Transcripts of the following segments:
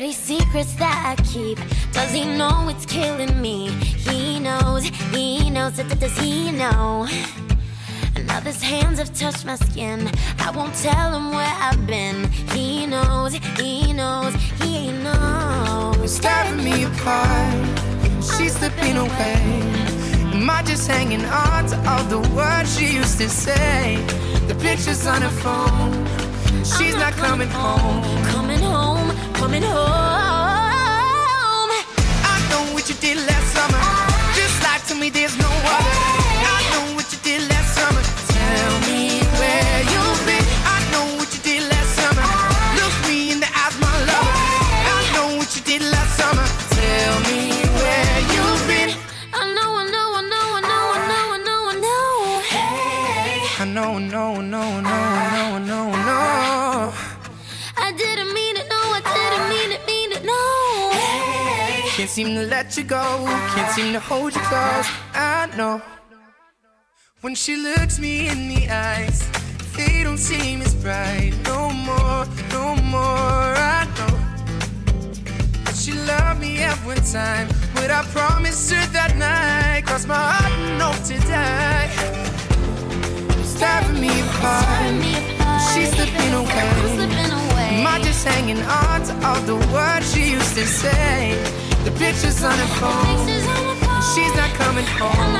dirty secrets that I keep. Does he know it's killing me? He knows, he knows, does he know? Another's hands have touched my skin. I won't tell him where I've been. He knows, he knows, he knows. Stabbing me apart, she's slipping away. Am I just hanging on to all the words she used to say? The pictures on her phone, she's not, not coming home. Coming home, coming home. I know what you did last summer. Just lie to me, there's no other. Can't seem to let you go, can't seem to hold you close. I know when she looks me in the eyes, they don't seem as bright. No more, no more. I know that she loved me every time, but I promised her that night. Cross my heart hanging on to all the words she used to say? The pictures on her phone. She's not coming home.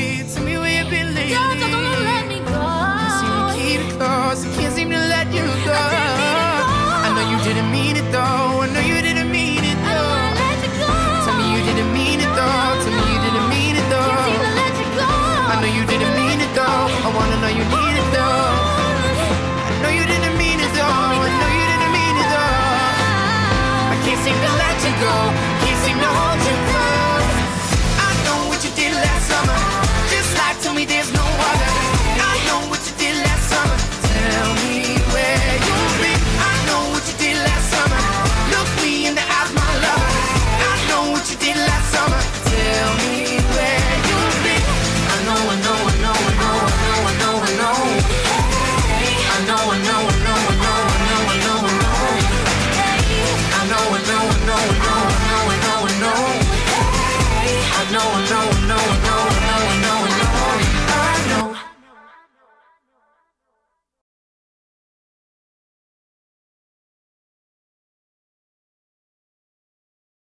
Summer. Tell me